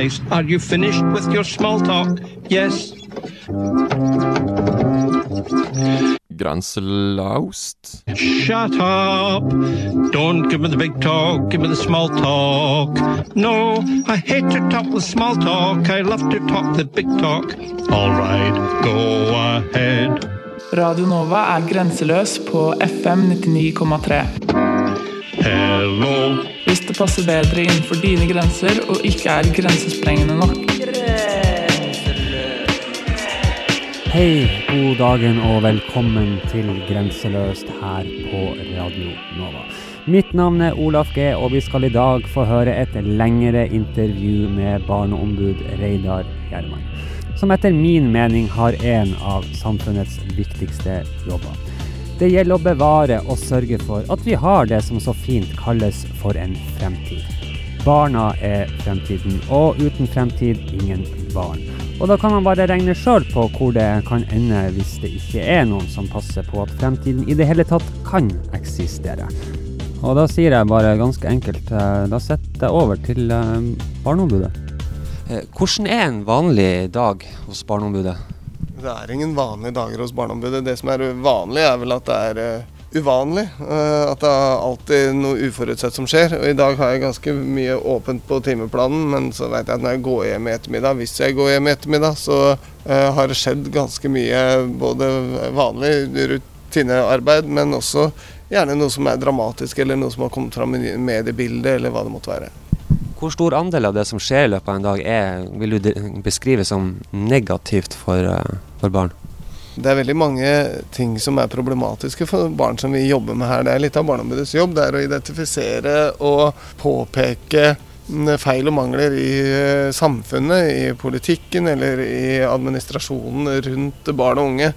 Flies, are you finished with your small talk? Yes. Grenselaust. Shut up. Don't give me the big talk, give me the small talk. No, I hate to talk the small talk. I love to talk the big talk. All right, go ahead. Radio Nova er grenseløs på FM 99,3. Hello. Hvis det passer bedre innenfor dine grenser og ikke er grensesprengende nok. Hei, god dagen og velkommen til Grenseløst her på Radio Nova. Mitt navn er Olaf G, og vi skal i dag få høre et lengre intervju med barneombud Reidar Gjerman, som etter min mening har en av samfunnets viktigste jobber. Det gjelder å bevare og sørge for at vi har det som så fint kalles for en fremtid. Barna er fremtiden, og uten fremtid ingen barn. Og da kan man bare regne sjøl på hvor det kan ende hvis det ikke er noen som passer på at fremtiden i det hele tatt kan eksistere. Og da sier jeg bare ganske enkelt, eh, da setter jeg over til eh, Barneombudet. Eh, Hvordan er en vanlig dag hos Barneombudet? Det er ingen vanlige dager hos Barneombudet. Det som er vanlig, er vel at det er eh, uvanlig. eh, at det er alltid noe uforutsett som skjer. Og i dag har jeg ganske mye åpent på timeplanen, men så vet jeg at når jeg går hjem i ettermiddag, hvis jeg går hjem i ettermiddag, så eh, har det skjedd ganske mye både vanlig rutinearbeid, men også gjerne noe som er dramatisk, eller noe som har kommet fram i mediebildet, eller hva det måtte være. Hvor stor andel av det som skjer i løpet av en dag er, vil du beskrive som negativt for, eh, for barn? Det er veldig mange ting som er problematiske for barn som vi jobber med her. Det er litt av Barneombudets jobb. Det er å identifisere og påpeke mm, feil og mangler i eh, samfunnet, i politikken eller i administrasjonen rundt barn og unge.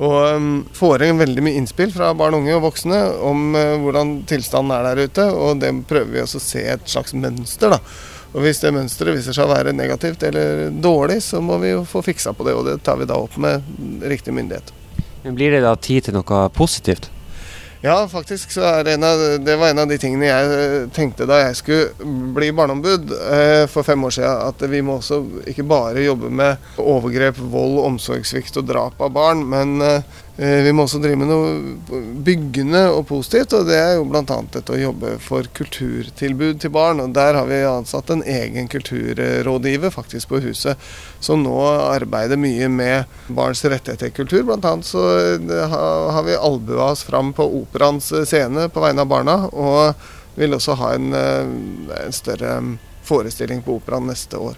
Og um, får inn veldig mye innspill fra barn, unge og voksne om eh, hvordan tilstanden er der ute. Og det prøver vi også å se et slags mønster, da. Og hvis det mønsteret viser seg å være negativt eller dårlig, så må vi jo få fiksa på det. Og det tar vi da opp med riktig myndighet. Men Blir det da tid til noe positivt? Ja, faktisk det av, det var en av de tingene jeg eh, tenkte da jeg skulle bli barneombud eh, for fem år siden. At vi må også ikke bare jobbe med overgrep, vold, omsorgssvikt og drap av barn, men eh, vi må også drive med noe byggende og positivt. Og det er jo bl.a. dette å jobbe for kulturtilbud til barn. Og der har vi ansatt en egen kulturrådgiver faktisk på huset, som nå arbeider mye med barns rettigheter til kultur. Blant annet så eh, har vi albua oss fram på Operaens scene på vegne av barna. Og vil også ha en, eh, en større forestilling på Operaen neste år.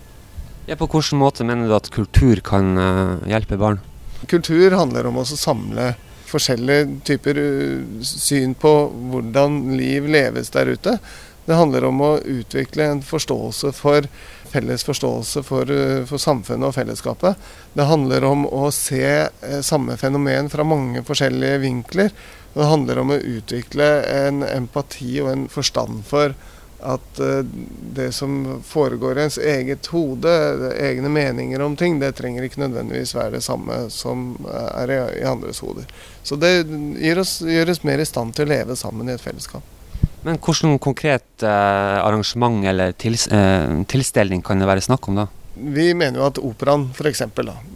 Ja, på hvilken måte mener du at kultur kan eh, hjelpe barn? Kultur handler om å samle forskjellige typer uh, syn på hvordan liv leves der ute. Det handler om å utvikle en forståelse for felles forståelse for, uh, for samfunnet og fellesskapet. Det handler om å se eh, samme fenomen fra mange forskjellige vinkler. Det handler om å utvikle en empati og en forstand for at eh, det som foregår i ens eget hode, egne meninger om ting, det trenger ikke nødvendigvis være det samme som eh, er i, i andres hoder. Så det gjør oss, gjør oss mer i stand til å leve sammen i et fellesskap. Men hvilket konkret eh, arrangement eller tils, eh, tilstelning kan det være snakk om da? Vi mener jo at operaen f.eks.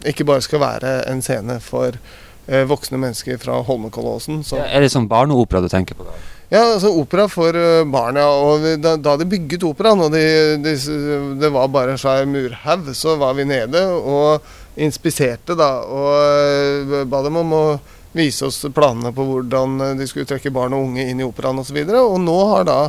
ikke bare skal være en scene for eh, voksne mennesker fra Holmenkollåsen. Ja, Er det sånn barneopera du tenker på da? Ja, altså opera for barna. Og da, da de bygget operaen, og de, de, det var bare en svær murhaug, så var vi nede og inspiserte, da. Og uh, ba dem om å vise oss planene på hvordan de skulle trekke barn og unge inn i operaen osv. Og, så og nå har da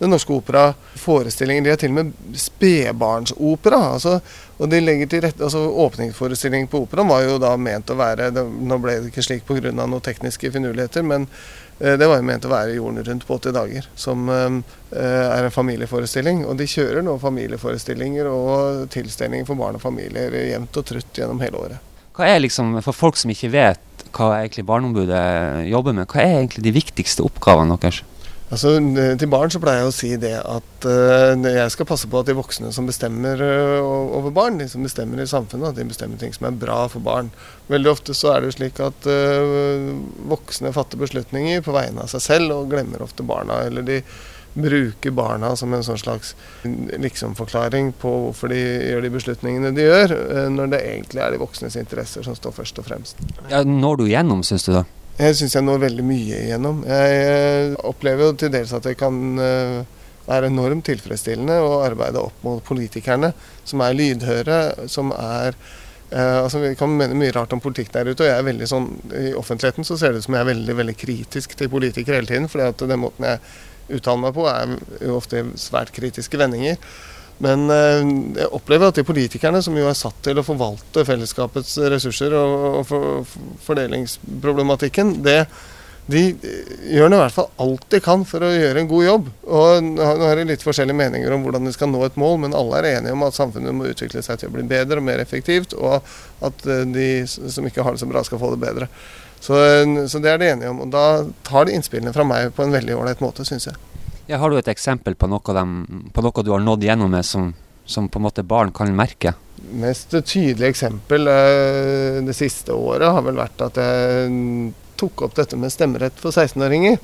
Den Norske Opera forestillinger. De har til og med spedbarnsopera. Altså, og de legger til rette, altså Åpningsforestillingen på operaen var jo da ment å være det, Nå ble det ikke slik pga. noen tekniske finurligheter, men Eh, Det var jo ment å være jorden rundt på 80 dager, som eh, er en familieforestilling. Og de kjører nå familieforestillinger og tilstelninger for barn og familier jevnt og trutt gjennom hele året. Hva er liksom, For folk som ikke vet hva egentlig Barneombudet jobber med, hva er egentlig de viktigste oppgavene deres? Altså, Til barn så pleier jeg å si det at uh, jeg skal passe på at de voksne som bestemmer uh, over barn, de som bestemmer i samfunnet, at de bestemmer ting som er bra for barn. Veldig ofte så er det slik at uh, voksne fatter beslutninger på vegne av seg selv og glemmer ofte barna. Eller de bruker barna som en sånn slags liksomforklaring på hvorfor de gjør de beslutningene de gjør, når det egentlig er de voksnes interesser som står først og fremst. Ja, når du gjennom, syns du da? Jeg syns jeg når veldig mye igjennom. Jeg opplever jo til dels at det kan eh, være enormt tilfredsstillende å arbeide opp mot politikerne, som er lydhøre, som er eh, altså Vi kan mene mye rart om politikk der ute, og jeg er veldig sånn i offentligheten så ser det ut som jeg er veldig veldig kritisk til politikere hele tiden. fordi at den måten jeg uttaler meg på, er jo ofte svært kritiske vendinger. Men eh, jeg opplever at de politikerne som jo er satt til å forvalte fellesskapets ressurser og, og for, for, fordelingsproblematikken, det, de eh, gjør i hvert fall alt de kan for å gjøre en god jobb. Og nå er har de litt forskjellige meninger om hvordan de skal nå et mål, men alle er enige om at samfunnet må utvikle seg til å bli bedre og mer effektivt, og at eh, de som ikke har det så bra, skal få det bedre. Så, så det er de enige om. Og da tar de innspillene fra meg på en veldig ålreit måte, syns jeg. Ja, har du et eksempel på noe, de, på noe du har nådd gjennom med som, som på en måte barn kan merke? mest tydelige eksempel eh, det siste året har vel vært at jeg tok opp dette med stemmerett for 16-åringer.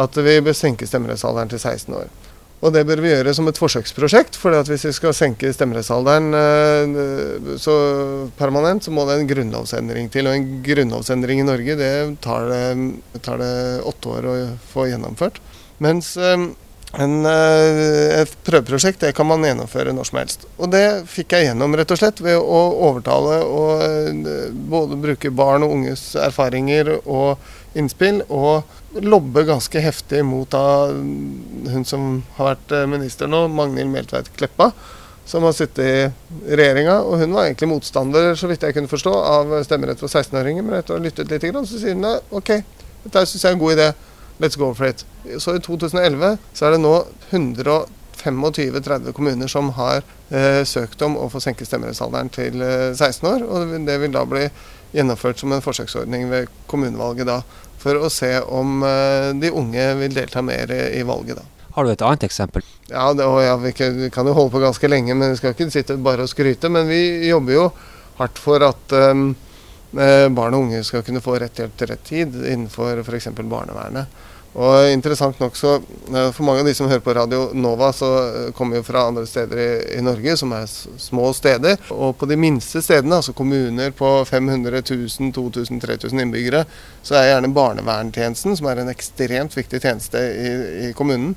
At vi bør senke stemmerettsalderen til 16 år. Og det bør vi gjøre som et forsøksprosjekt. For hvis vi skal senke stemmerettsalderen eh, så permanent, så må det en grunnlovsendring til. Og en grunnlovsendring i Norge det tar det, tar det åtte år å få gjennomført. Mens eh, en, eh, et prøveprosjekt det kan man gjennomføre når som helst. Og det fikk jeg gjennom rett og slett ved å overtale og eh, både bruke barn og unges erfaringer og innspill, og lobbe ganske heftig mot da hun som har vært eh, minister nå, Magnhild Meltveit Kleppa, som har sittet i regjeringa. Og hun var egentlig motstander, så vidt jeg kunne forstå, av stemmerett for 16-åringer. Men etter å ha lyttet litt, så sier hun OK, dette syns jeg er en god idé. Let's go for it. Så i 2011 så er det nå 125-30 kommuner som har eh, søkt om å få senke stemmerettsalderen til eh, 16 år. Og det vil da bli gjennomført som en forsøksordning ved kommunevalget da. For å se om eh, de unge vil delta mer i, i valget da. Har du et annet eksempel? Ja, det, ja vi, kan, vi kan jo holde på ganske lenge, men vi skal ikke sitte bare og skryte. Men vi jobber jo hardt for at um, barn og unge skal kunne få rett hjelp til rett tid innenfor f.eks. barnevernet. Og interessant nok så, eh, For mange av de som hører på Radio Nova, så eh, kommer jo fra andre steder i, i Norge, som er små steder. Og på de minste stedene, altså kommuner på 500 000, 2000, 3000 innbyggere, så er gjerne barnevernstjenesten, som er en ekstremt viktig tjeneste i, i kommunen,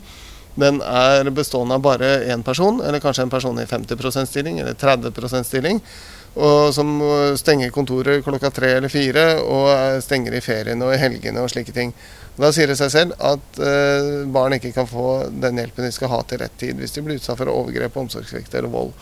den er bestående av bare én person, eller kanskje en person i 50% stilling eller 30% stilling. Og som stenger kontoret klokka tre eller fire, og stenger i feriene og i helgene og slike ting. Da sier det seg selv at eh, barn ikke kan få den hjelpen de skal ha til rett tid hvis de blir utsatt for overgrep, omsorgssvikt eller vold.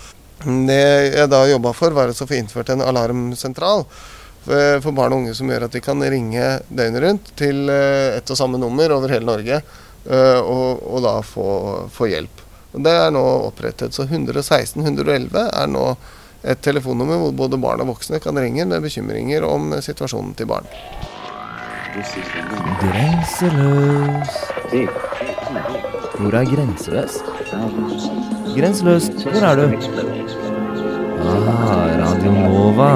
Det jeg da jobba for, var å få innført en alarmsentral for for barn og unge som gjør at de kan ringe døgnet rundt til øh, ett og samme nummer over hele Norge, øh, og, og da få, få hjelp. Og Det er nå opprettet. Så 116 111 er nå et telefonnummer hvor både barn og voksne kan ringe med bekymringer om situasjonen til barn. Grenseløs. Hvor er grenseløs? Grenseløs, hvor er du? Ah, Radio Nova.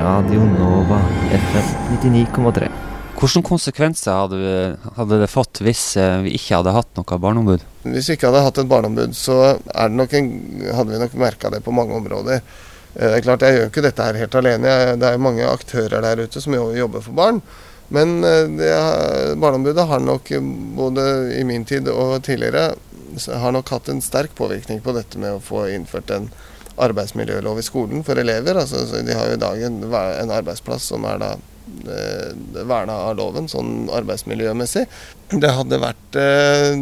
Radio Nova, FM 99,3. Hvilke konsekvenser hadde, hadde det fått hvis eh, vi ikke hadde hatt noe barneombud? Hvis vi ikke hadde hatt et barneombud, så en, hadde vi nok merka det på mange områder. Eh, Det er klart, Jeg gjør ikke dette her helt alene. Det er mange aktører der ute som jobber for barn. Men eh, det, Barneombudet har nok både i min tid og tidligere har nok hatt en sterk påvirkning på dette med å få innført en arbeidsmiljølov i skolen for elever. Altså, de har jo i dag en, en arbeidsplass som er da verna av loven, sånn arbeidsmiljømessig. Det hadde vært eh,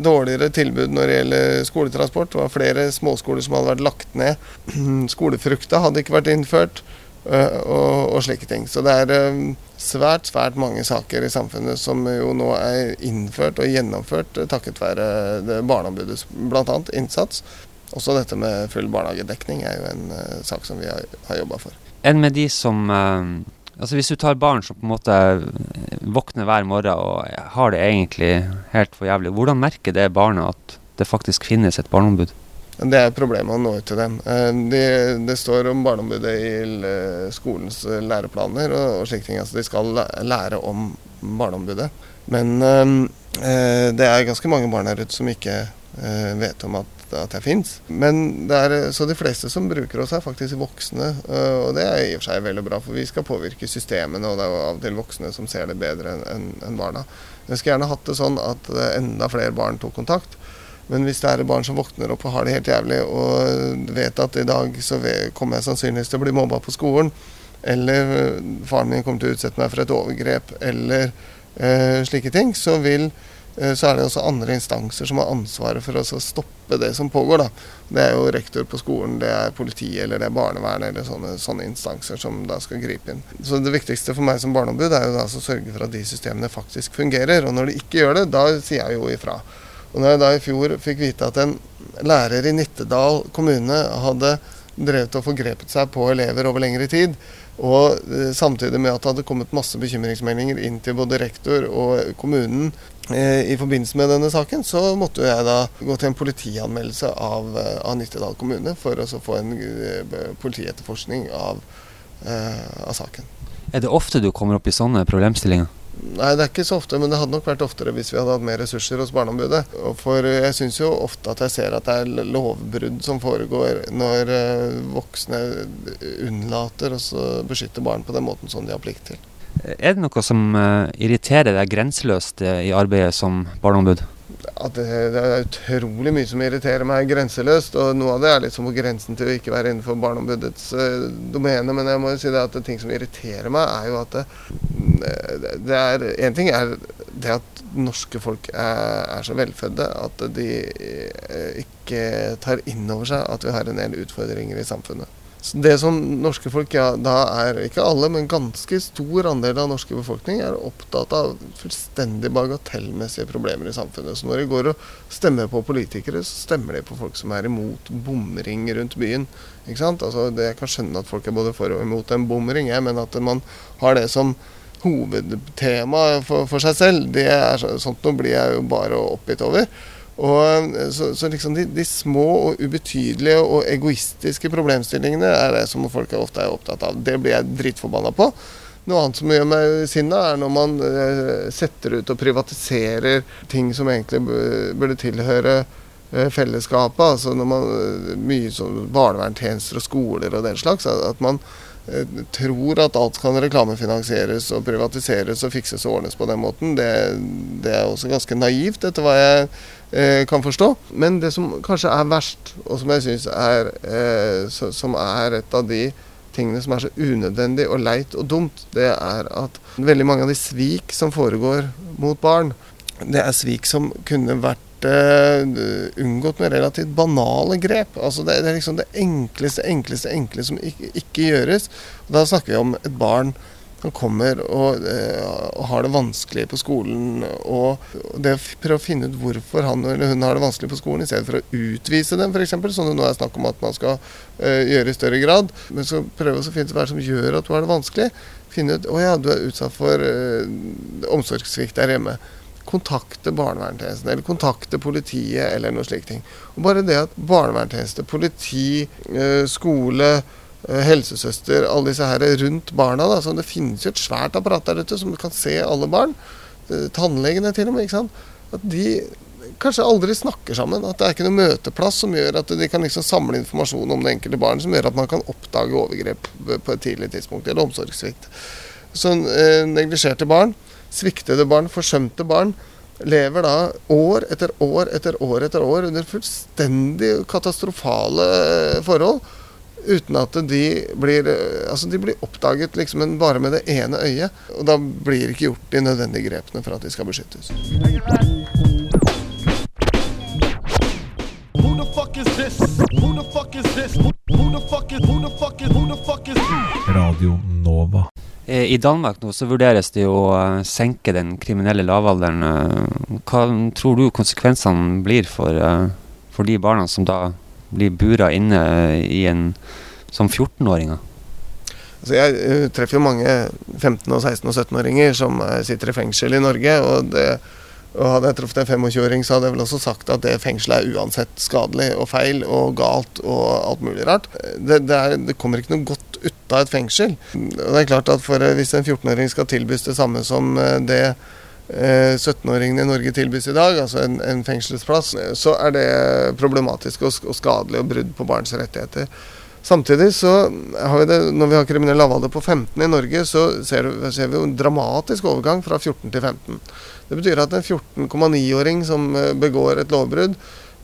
dårligere tilbud når det gjelder skoletransport. Det var flere småskoler som hadde vært lagt ned. Skolefrukta hadde ikke vært innført. eh, og, og slike ting. Så det er, eh, svært, svært mange saker i samfunnet som jo nå er innført og gjennomført takket være det Barneombudets bl.a. innsats. Også dette med full barnehagedekning er jo en sak som vi har, har jobba for. Enn med de som Altså Hvis du tar barn som på en måte våkner hver morgen og har det egentlig helt for jævlig, hvordan merker det barnet at det faktisk finnes et barneombud? Det er problemet å nå ut til dem. Det, det står om Barneombudet i skolens læreplaner og, og slike ting. Altså de skal lære om Barneombudet. Men det er ganske mange barn her ute som ikke vet om at at jeg fins. Er, så de fleste som bruker oss, er faktisk voksne. Og det er i og for seg veldig bra, for vi skal påvirke systemene, og det er jo av og til voksne som ser det bedre enn en barna. Jeg skulle gjerne hatt det sånn at enda flere barn tok kontakt. Men hvis det er barn som våkner opp og har det helt jævlig, og vet at i dag så kommer jeg sannsynligvis til å bli mobba på skolen, eller faren min kommer til å utsette meg for et overgrep, eller eh, slike ting, så vil så er det også andre instanser som har ansvaret for å stoppe det som pågår. Da. Det er jo rektor på skolen, det er politiet eller det er barnevernet eller sånne, sånne, instanser som da skal gripe inn. Så Det viktigste for meg som barneombud er jo da å sørge for at de systemene faktisk fungerer. Og når de ikke gjør det, da sier jeg jo ifra. Og når jeg da i fjor fikk vite at en lærer i Nittedal kommune hadde drevet og forgrepet seg på elever over lengre tid, og eh, samtidig med at det hadde kommet masse bekymringsmeldinger inn til både rektor og kommunen eh, i forbindelse med denne saken, så måtte jeg da gå til en politianmeldelse av, eh, av Nittedal kommune for å få en eh, politietterforskning av, eh, av saken. Er det ofte du kommer opp i sånne problemstillinger? Nei, det er ikke så ofte, men det hadde nok vært oftere hvis vi hadde hatt mer ressurser hos Barneombudet. For jeg syns jo ofte at jeg ser at det er lovbrudd som foregår når voksne unnlater å beskytte barn på den måten som de har plikt til. Er det noe som irriterer deg grenseløst i arbeidet som barneombud? Ja, det, det, er utrolig mye som irriterer meg grenseløst. Og noe av det er litt som på grensen til å ikke være innenfor Barneombudets uh, domene. Men jeg må jo si det at det ting som irriterer meg, er jo at det, det er En ting er det at norske folk er, er så velfødde at de ikke tar inn over seg at vi har en del utfordringer i samfunnet. Det som norske folk, ja, da er ikke alle, men ganske stor andel av norske befolkning er opptatt av fullstendig bagatellmessige problemer i samfunnet. Så når de går og stemmer på politikere, så stemmer de på folk som er imot bomring rundt byen. Ikke sant? Altså, det, jeg kan skjønne at folk er både for og imot en bomring, men at man har det som hovedtema for, for, seg selv, det er sånt nå blir jeg jo bare oppgitt over. Og, så, så liksom de, de, små og ubetydelige og egoistiske problemstillingene er det som folk ofte er opptatt av. Det blir jeg dritforbanna på. Noe annet som gjør meg sinna, er når man eh, setter ut og privatiserer ting som egentlig burde tilhøre eh, fellesskapet. Altså når man eh, Mye sånn barnevernstjenester og skoler og den slags. At man Eh, tror at alt kan reklamefinansieres og privatiseres og fikses og ordnes på den måten, det, det er også ganske naivt, etter hva jeg eh, kan forstå. Men det som kanskje er verst, og som jeg syns er, eh, som er et av de tingene som er så unødvendig og leit og dumt, det er at veldig mange av de svik som foregår mot barn, det er svik som kunne vært uh, unngått med relativt banale grep. Altså det, det, er liksom det enkleste, enkleste, enkleste som ikke, ikke, gjøres. Og da snakker vi om et barn som kommer og, uh, og, har det vanskelig på skolen. Og det å prøve å finne ut hvorfor han eller hun har det vanskelig på skolen, i stedet for å utvise dem, f.eks., som det nå er snakk om at man skal uh, gjøre i større grad. Men så prøve å finne ut hva som gjør at du har det vanskelig. Finne ut å ja, du er utsatt for omsorgssvikt der hjemme kontakte barnevernstjenesten eller kontakte politiet eller noe slikt. Og bare det at barnevernstjeneste, politi, eh, skole, eh, helsesøster, alle disse her rundt barna da, så Det finnes jo et svært apparat der ute som kan se alle barn. Eh, tannlegene til og med. ikke sant? At de kanskje aldri snakker sammen. At det er ikke noen møteplass som gjør at de kan liksom samle informasjon om det enkelte barn, som gjør at man kan oppdage overgrep på et tidlig tidspunkt, eller omsorgssvikt. Så eh, neglisjerte barn Sviktede barn, forsømte barn, lever da år etter år etter år etter år under fullstendig katastrofale eh, forhold. Uten at de blir eh, Altså, de blir oppdaget liksom bare med det ene øyet. Og da blir ikke gjort de nødvendige grepene for at de skal beskyttes. Radio Nova. Eh, I Danmark nå så vurderes det å eh, senke den kriminelle lavalderen. Hva tror du konsekvensene blir for, for de barna som da blir bura inne eh, i en, som 14-åringer? Altså jeg eh, treffer jo mange 15-, og 16- og 17-åringer som eh, sitter i fengsel i Norge. og det og Hadde jeg truffet en 25-åring, så hadde jeg vel også sagt at det fengselet er uansett skadelig og feil og galt og alt mulig rart. Det, det, er, det kommer ikke noe godt ut av et fengsel. Og det er klart at for, Hvis en 14-åring skal tilbys det samme som det 17-åringene i Norge tilbys i dag, altså en, en fengselsplass, eh, så er det problematisk og, og skadelig og brudd på barns rettigheter. Samtidig så har vi det, når vi har kriminell lavalder på 15 i Norge, så ser, ser vi en dramatisk overgang fra 14 til 15. Det betyr at en 14,9-åring som eh, begår et lovbrudd,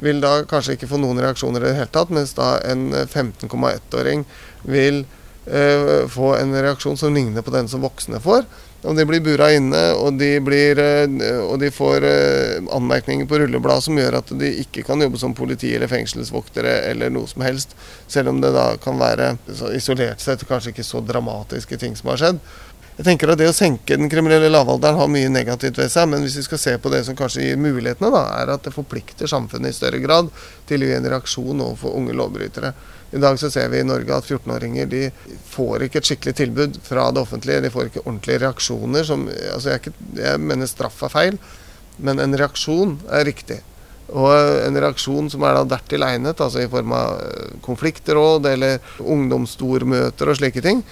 vil da kanskje ikke få noen reaksjoner i det hele tatt, mens da en eh, 15,1-åring vil eh, få en reaksjon som ligner på den som voksne får. Og de blir bura inne, og de, blir, eh, og de får eh, anmerkninger på rullebladet som gjør at de ikke kan jobbe som politi eller fengselsvoktere eller noe som helst, selv om det da kan være isolert sett kanskje ikke så dramatiske ting som har skjedd. Jeg tenker at Det å senke den kriminelle lavalderen har mye negativt ved seg, men hvis vi skal se på det som kanskje gir mulighetene, da, er at det forplikter samfunnet i større grad til å gi en reaksjon overfor unge lovbrytere. I dag så ser vi i Norge at 14-åringer de får ikke et skikkelig tilbud fra det offentlige. De får ikke ordentlige reaksjoner. Som, altså jeg, ikke, jeg mener straff er feil, men en reaksjon er riktig. Og en reaksjon som er da dertil egnet, altså i form av eh, konfliktråd eller ungdomsstormøter og slike ting,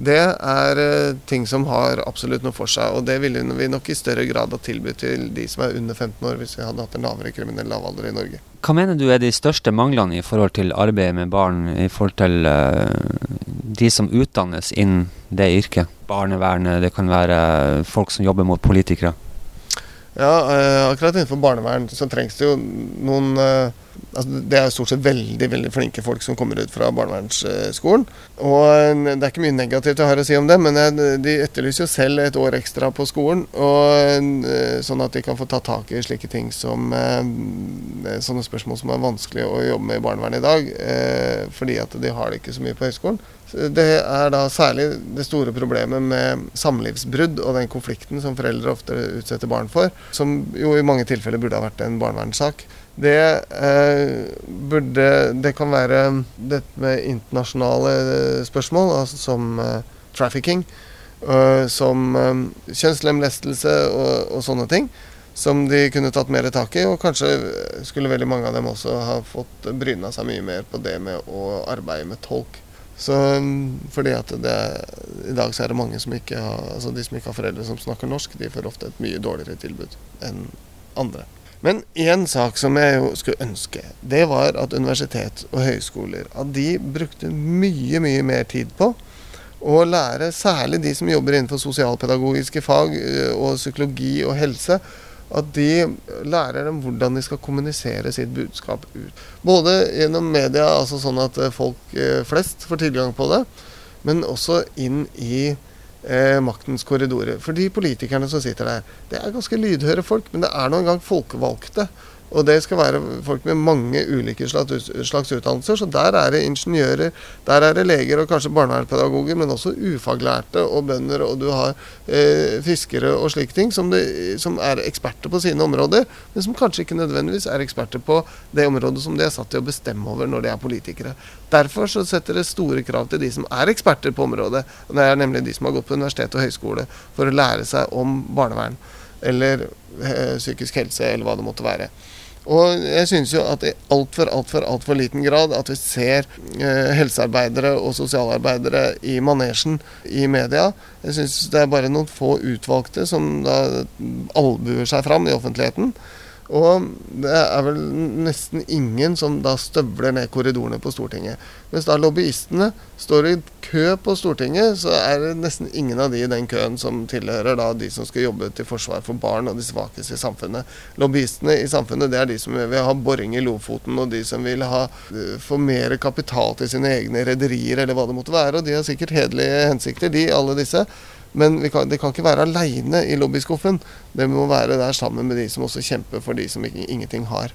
det er eh, ting som har absolutt noe for seg. Og det ville vi nok i større grad ha tilbudt til de som er under 15 år, hvis vi hadde hatt en lavere kriminell lavalder i Norge. Hva mener du er de største manglene i forhold til arbeidet med barn, i forhold til eh, de som utdannes innen det yrket? Barnevernet, det kan være folk som jobber mot politikere. Ja, eh, akkurat innenfor barnevern så trengs det jo noen altså Det er stort sett veldig veldig flinke folk som kommer ut fra barnevernsskolen. Og eh, det er ikke mye negativt jeg har å si om det, men jeg, de etterlyser jo selv et år ekstra på skolen. Og, eh, sånn at de kan få ta tak i slike ting som eh, Sånne spørsmål som er vanskelig å jobbe med i barnevernet i dag. eh, Fordi at de har det ikke så mye på høyskolen. Det er da særlig det store problemet med samlivsbrudd og den konflikten som foreldre ofte utsetter barn for, som jo i mange tilfeller burde ha vært en barnevernssak. Det, eh, burde, det kan være dette med internasjonale eh, spørsmål, altså som eh, trafficking, eh, som eh, kjønnslemlestelse og, og sånne ting. Som de kunne tatt mer tak i, og kanskje skulle veldig mange av dem også ha fått bryna seg mye mer på det med å arbeide med tolk. Så, fordi at det, I dag så er det mange som ikke har, altså de som ikke har foreldre som snakker norsk, de får ofte et mye dårligere tilbud enn andre. Men én sak som jeg jo skulle ønske, det var at universitet og høyskoler at de brukte mye, mye mer tid på å lære særlig de som jobber innenfor sosialpedagogiske fag eh, og psykologi og helse, at de lærer dem hvordan de skal kommunisere sitt budskap ut. Både gjennom media, altså sånn at eh, folk eh, flest får tilgang på det, men også inn i eh, maktens korridorer. For de politikerne som sitter der, det er ganske lydhøre folk, men det er nå engang folkevalgte. Og det skal være folk med mange ulike slags, utdannelser. Så der er det ingeniører, der er det leger og kanskje barnevernspedagoger, men også ufaglærte og bønder, og du har eh, fiskere og slike ting, som, det, som er eksperter på sine områder, men som kanskje ikke nødvendigvis er eksperter på det området som de er satt til å bestemme over når de er politikere. Derfor så setter det store krav til de som er eksperter på området, og det er nemlig de som har gått på universitet og høyskole for å lære seg om barnevern eller eh, psykisk helse, eller hva det måtte være. Og jeg synes jo at i altfor, altfor, altfor liten grad at vi ser eh, helsearbeidere og sosialarbeidere i manesjen i media. Jeg synes det er bare noen få utvalgte som da albuer seg fram i offentligheten. Og det er vel nesten ingen som da støvler ned korridorene på Stortinget. Mens da lobbyistene står i kø på Stortinget, så er det nesten ingen av de i den køen som tilhører da de som skal jobbe til forsvar for barn og de svakeste i samfunnet. Lobbyistene i samfunnet det er de som vil ha boring i Lofoten, og de som vil ha eh, få mer kapital til sine egne rederier, eller hva det måtte være. Og de har sikkert hederlige hensikter, de, alle disse. Men kan, de kan ikke være aleine i lobbyskuffen. Det må være der sammen med de som også kjemper for de som ingenting har.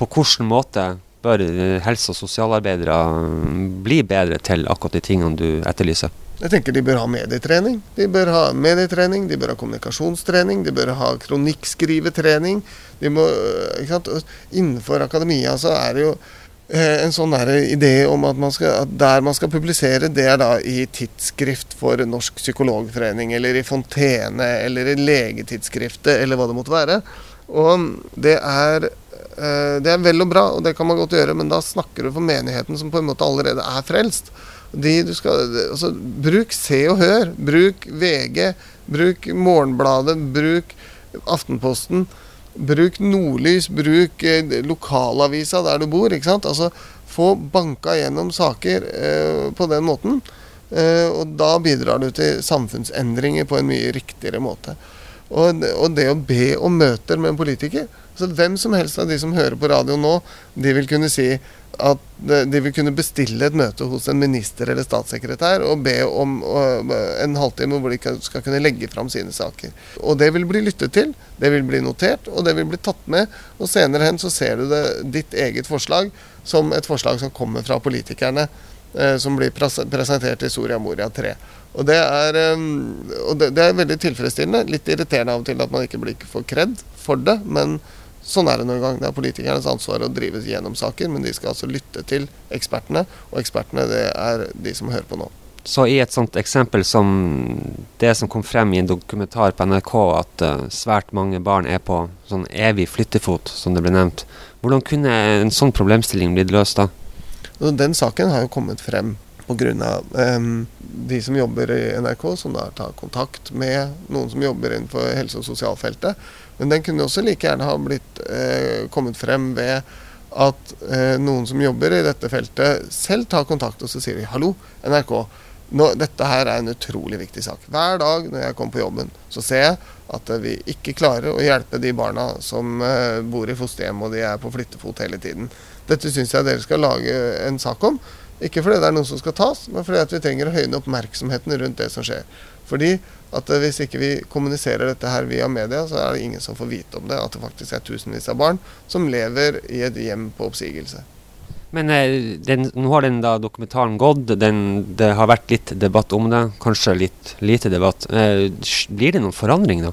På hvilken måte bør eh, helse- og sosialarbeidere bli bedre til akkurat de tingene du etterlyser? Jeg tenker De bør ha medietrening, de bør ha medietrening, de bør ha kommunikasjonstrening, de bør ha kronikkskrivetrening. De må, sant? Innenfor akademia så er det jo eh, en sånn idé om at, man skal, at der man skal publisere, det er da i tidsskrift for Norsk psykologforening, eller i Fontene, eller i Legetidsskriftet, eller hva det måtte være. Og det er, eh, det er vel og bra, og det kan man godt gjøre, men da snakker du for menigheten som på en måte allerede er frelst. De skal, altså, bruk Se og Hør. Bruk VG. Bruk Morgenbladet. Bruk Aftenposten. Bruk Nordlys. Bruk eh, lokalavisa der du bor. ikke sant? Altså, Få banka gjennom saker eh, på den måten. Eh, og da bidrar du til samfunnsendringer på en mye riktigere måte. Og, og det å be om møter med en politiker altså Hvem som helst av de som hører på radio nå, de vil kunne si at de vil kunne bestille et møte hos en minister eller statssekretær og be om en halvtime hvor de skal kunne legge fram sine saker. Og det vil bli lyttet til, det vil bli notert, og det vil bli tatt med. Og senere hen så ser du det, ditt eget forslag som et forslag som kommer fra politikerne, eh, som blir presentert i Soria Moria 3. Og, det er, eh, og det, det er veldig tilfredsstillende. Litt irriterende av og til at man ikke blir for kred for det, men Sånn er det noen gang. Det er politikernes ansvar å drive gjennom saker, men de skal altså lytte til ekspertene, og ekspertene det er de som hører på nå. Så i et sånt eksempel som det som kom frem i en dokumentar på NRK, at uh, svært mange barn er på sånn evig flyttefot, som det ble nevnt. Hvordan kunne en sånn problemstilling blitt løst da? Den saken har jo kommet frem pga. Um, de som jobber i NRK, som da tar kontakt med noen som jobber innenfor helse- og sosialfeltet. Men den kunne også like gjerne ha blitt eh, kommet frem ved at eh, noen som jobber i dette feltet, selv tar kontakt og så sier de, 'hallo, NRK'. Nå, dette her er en utrolig viktig sak. Hver dag når jeg kommer på jobben, så ser jeg at vi ikke klarer å hjelpe de barna som eh, bor i fosterhjem og de er på flyttefot hele tiden. Dette syns jeg dere skal lage en sak om. Ikke fordi det er noen som skal tas, men fordi vi trenger å høyne oppmerksomheten rundt det som skjer. Fordi at eh, hvis ikke vi kommuniserer dette her via media, så er det ingen som får vite om det. At det faktisk er tusenvis av barn som lever i et hjem på oppsigelse. Men eh, den, nå har den da dokumentaren gått. Den, det har vært litt debatt om det. Kanskje litt lite debatt. Eh, blir det noen forandring da?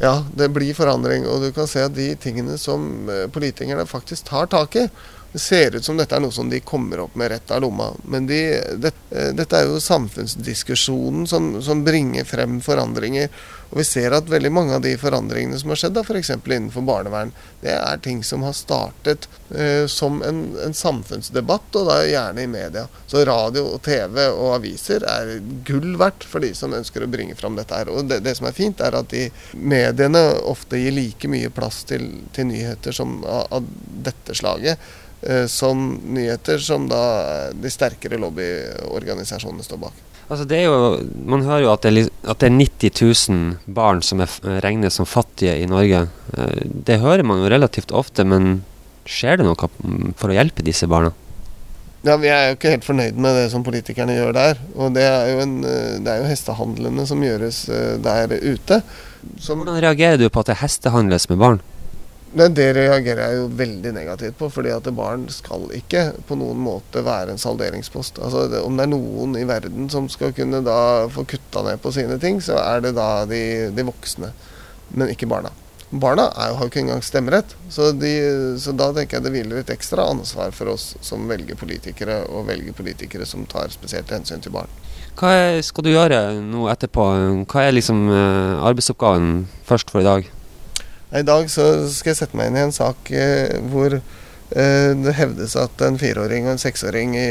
Ja, det blir forandring. Og du kan se at de tingene som politikerne faktisk tar tak i, det ser ut som dette er noe som de kommer opp med rett av lomma. Men de, det, eh, dette er jo samfunnsdiskusjonen som, som, bringer frem forandringer. Og vi ser at veldig mange av de forandringene som har skjedd, f.eks. innenfor barnevern, det er ting som har startet eh, som en, en, samfunnsdebatt, og da gjerne i media. Så radio og TV og aviser er gull verdt for de som ønsker å bringe frem dette her. Og det, det som er fint, er at de mediene ofte gir like mye plass til, til nyheter som av, av dette slaget. Eh, som nyheter som da de sterkere lobbyorganisasjonene står bak. Altså det er jo, Man hører jo at det, er, at det er 90 000 barn som er regnes som fattige i Norge. Eh, det hører man jo relativt ofte, men skjer det noe for å hjelpe disse barna? Ja, Vi er jo ikke helt fornøyd med det som politikerne gjør der. Og det er jo, en, eh, det er jo hestehandlene som gjøres der ute. Som Hvordan reagerer du på at det hestehandles med barn? Men det reagerer jeg jo veldig negativt på, fordi at barn skal ikke på noen måte være en salderingspost. Altså det, Om det er noen i verden som skal kunne da få kutta ned på sine ting, så er det da de, de voksne, men ikke barna. Barna er, har jo ikke engang stemmerett, så, de, så, da tenker jeg det hviler et ekstra ansvar for oss som velger politikere, og velger politikere som tar spesielt hensyn til barn. Hva skal du gjøre nå etterpå? Hva er liksom eh, arbeidsoppgaven først for i dag? I dag skal jeg sette meg inn i en sak eh, hvor eh, det hevdes at en fireåring og en seksåring i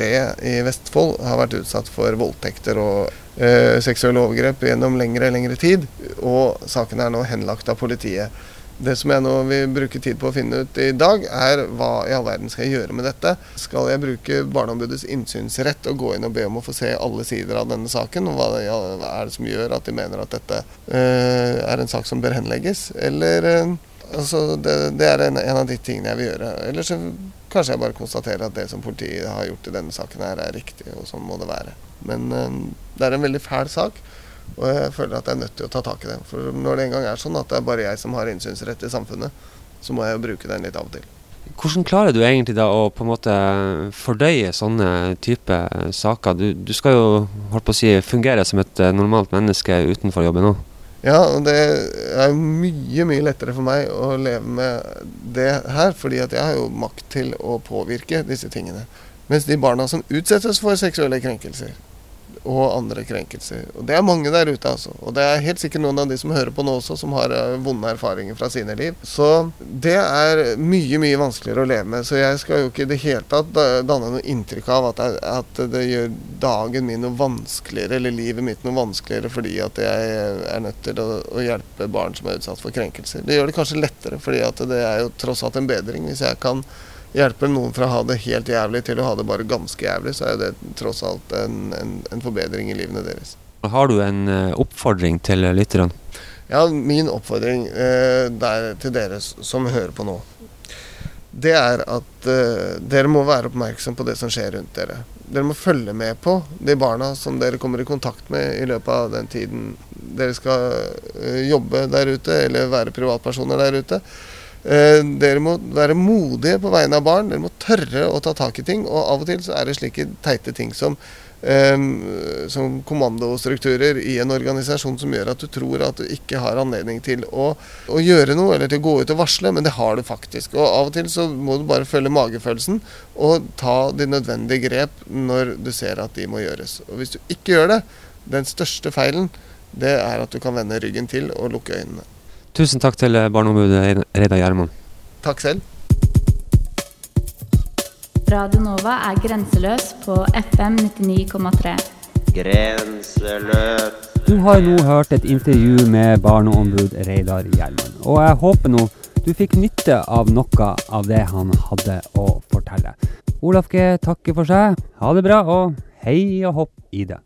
Re i Vestfold har vært utsatt for voldtekter og eh, seksuelle overgrep gjennom lengre og lengre tid. Og saken er nå henlagt av politiet. Det som jeg nå vil bruke tid på å finne ut i dag, er hva i all verden skal jeg gjøre med dette? Skal jeg bruke Barneombudets innsynsrett og gå inn og be om å få se alle sider av denne saken? Og hva er det som gjør at de mener at dette uh, er en sak som bør henlegges? Eller uh, altså det, det, er en, en, av de tingene jeg vil gjøre. Eller så kanskje jeg bare konstaterer at det som politiet har gjort i denne saken her, er riktig, og sånn må det være. Men uh, det er en veldig fæl sak. Og jeg føler at jeg er nødt til å ta tak i det. For når det en gang er sånn at det er bare jeg som har innsynsrett i samfunnet, så må jeg jo bruke den litt av og til. Hvordan klarer du egentlig da å på en måte fordøye sånne type saker? Du, du skal jo holdt på å si, fungere som et eh, normalt menneske utenfor jobben òg. Ja, og det er mye, mye lettere for meg å leve med det her, fordi at jeg har jo makt til å påvirke disse tingene. Mens de barna som utsettes for seksuelle krenkelser, og andre krenkelser. Og Det er mange der ute, altså. Og det er helt sikkert noen av de som hører på nå også, som har uh, vonde erfaringer fra sine liv. Så det er mye, mye vanskeligere å leve med. Så jeg skal jo ikke i det hele tatt danne noe inntrykk av at, jeg, at, det gjør dagen min noe vanskeligere, eller livet mitt noe vanskeligere fordi at jeg er nødt til å, å hjelpe barn som er utsatt for krenkelser. Det gjør det kanskje lettere, fordi at det er jo tross alt en bedring hvis jeg kan hjelper noen fra å ha det helt jævlig til å ha det bare ganske jævlig, så er det tross alt en, en, en forbedring i livene deres. Har du en uh, oppfordring til lytterne? Ja, min oppfordring eh, der, til dere som hører på nå, det er at eh, dere må være oppmerksom på det som skjer rundt dere. Dere må følge med på de barna som dere kommer i kontakt med i løpet av den tiden dere skal jobbe der ute, eller være privatpersoner der ute. Eh, dere må være modige på vegne av barn. Dere må tørre å ta tak i ting. Og av og til så er det slike teite ting som, um, som kommandostrukturer i en organisasjon som gjør at du tror at du ikke har anledning til å, å, gjøre noe, eller til å gå ut og varsle, men det har du faktisk. Og av og til så må du bare følge magefølelsen og ta de nødvendige grep når du ser at de må gjøres. Og hvis du ikke gjør det, den største feilen, det er at du kan vende ryggen til og lukke øynene. Tusen takk til barneombudet Reidar Gjerman. Takk selv. Radio Nova er grenseløs på FM 99,3. Grenseløs. Du har nå hørt et intervju med barneombud Reidar Gjerman, og jeg håper nå du fikk nytte av noe av det han hadde å fortelle. Olaf G takker for seg. Ha det bra, og hei og hopp i det.